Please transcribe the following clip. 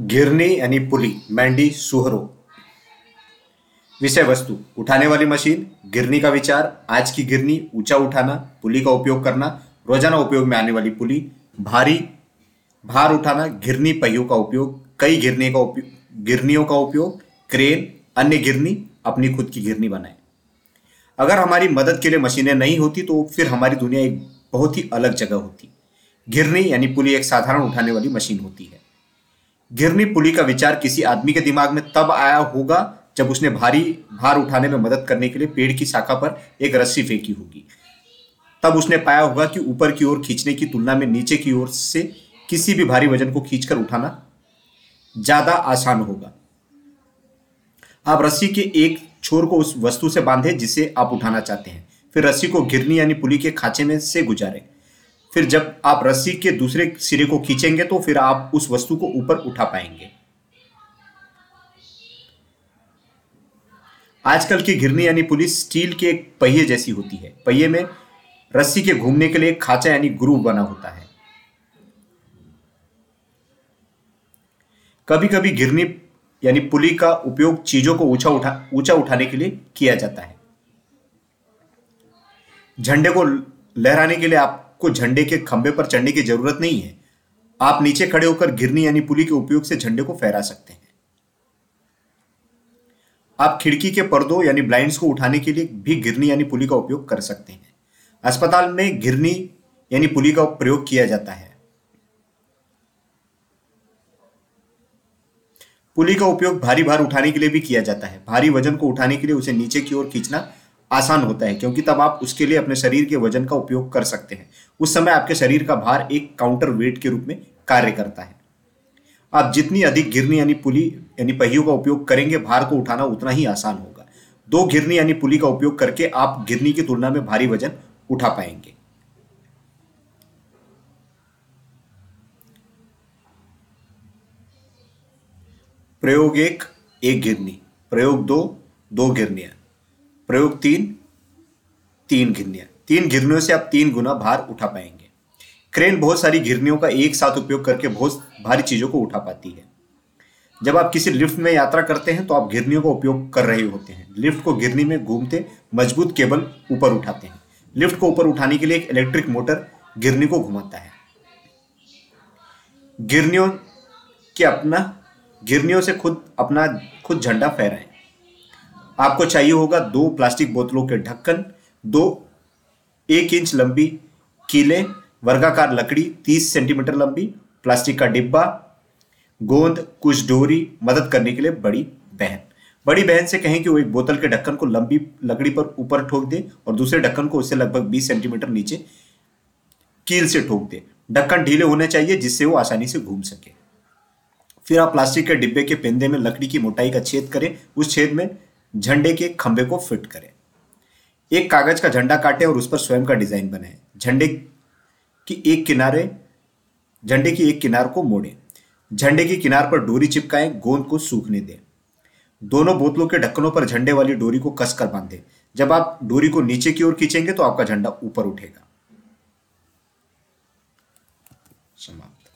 गिरनी यानी पुली मैंडी सुहरो। विषय वस्तु, उठाने वाली मशीन, गिरनी का विचार, आज की गिरनी, ऊँचा उठाना, पुली का उपयोग करना, रोज़ाना उपयोग में आने वाली पुली, भारी, भार उठाना गिरनी पहियों का उपयोग, कई गिरने का उपयोग गिरनियों का उपयोग, क्रेन, अन्य गिरनी, अपनी खुद की गिरनी बनाए। अगर हमारी मदद के लिए मशीनें नहीं होती तो फिर हमारी दुनिया एक बहुत ही अलग जगह होती। गिरनी यानी पुली एक साधारण उठाने वाली मशीन होती है। गिरनी पुली का विचार किसी आदमी के दिमाग में तब आया होगा जब उसने भारी भार उठाने में मदद करने के लिए पेड़ की शाखा पर एक रस्सी फेंकी होगी। तब उसने पाया होगा कि ऊपर की ओर खींचने की तुलना में नीचे की ओर से किसी भी भारी वज़न को खींचकर उठाना ज़्यादा आसान होगा। आप रस्सी के एक छोर को उस वस्तु से बांधे जिसे आप उठाना चाहते हैं। फिर रस्सी को गिरनी यानी पुली के खांचे में से गुजारे। फिर जब आप रस्सी के दूसरे सिरे को खींचेंगे तो फिर आप उस वस्तु को ऊपर उठा पाएँगे। आजकल की घिरनी यानी पुलिस स्टील के एक पहिए जैसी होती है। पहिए में रस्सी के घूमने के लिए खाचा यानी ग्रूव बना होता है। कभी कभी घिरनी यानी पुली का उपयोग चीज़ों को ऊँचा उठा, ऊँचा उठाने के लिए किया जाता है। झंडे को लहराने के लिए आपको झंडे के खंभे पर चढ़ने की ज़रूरत नहीं है। आप नीचे खड़े होकर घिरनी यानी पुली के उपयोग से झंडे को फहरा सकते हैं। आप खिड़की के पर्दों यानी ब्लाइंड्स को उठाने के लिए भी घिरनी यानी पुली का उपयोग कर सकते हैं। अस्पताल में घिरनी यानी पुली का प्रयोग किया जाता है। पुली का उपयोग भारी भार उठाने के लिए भी किया जाता है। भारी वज़न को उठाने के लिए उसे नीचे की ओर खींचना आसान होता है, क्योंकि तब आप उसके लिए अपने शरीर के वज़न का उपयोग कर सकते हैं। उस समय आपके शरीर का भार एक काउंटर वेट के रूप में कार्य करता है। आप जितनी अधिक गिरनी यानी पुली यानी पहियों का उपयोग करेंगे, भार को उठाना उतना ही आसान होगा। दो गिरनी यानी पुली का उपयोग करके आप गिरनी की तुलना में भारी वज़न उठा पाएँगे। प्रयोग एक एक गिरनी प्रयोग दो दो गिरनियाँ प्रयोग तीन तीन गिरनियाँ तीन घिरनियों से आप तीन गुना भार उठा पाएँगे। क्रेन बहुत सारी घिरनियों का एक साथ उपयोग करके बहुत भारी चीज़ों को उठा पाती है। जब आप किसी लिफ्ट में यात्रा करते हैं तो आप गिरनियों का उपयोग कर रहे होते हैं। लिफ्ट को गिरनी में घूमते, मज़बूत केबल ऊपर उठाते हैं। लिफ्ट को ऊपर उठाने के लिए एक इलेक्ट्रिक मोटर गिरनी को घुमाता है। गिरनियों के अपना गिरनियों से खुद अपना, खुद झंडा फहराएँ। आपको चाहिए होगा दो प्लास्टिक बोतलों के ढक्कन, दो एक इंच लंबी कीले, वर्गाकार लकड़ी, तीस सेंटीमीटर लंबी प्लास्टिक का डिब्बा, गोंद, कुछ डोरी, मदद करने के लिए बड़ी बहन। बड़ी बहन से कहें कि वो एक बोतल के ढक्कन को लंबी लकड़ी पर ऊपर ठोक दे और दूसरे ढक्कन को उससे लगभग 20 सेंटीमीटर नीचे कील से ठोक दे। ढक्कन ढीले होने चाहिए, जिससे वो आसानी से घूम सके। फिर आप प्लास्टिक के डिब्बे के पेंदे में लकड़ी की मोटाई का छेद करें। उस छेद में झंडे के खंभे को फिट करें। एक कागज़ का झंडा काटें और उस पर स्वयं का डिज़ाइन बनाएँ। झंडे की एक किनारे, झंडे की एक किनार को मोड़ें। झंडे की किनार पर डोरी चिपकाएँ, गोंद को सूखने दें। दोनों बोतलों के ढक्कनों पर झंडे वाली डोरी को कसकर बांधे। जब आप डोरी को नीचे की ओर खींचेंगे तो आपका झंडा ऊपर उठेगा। समाप्त।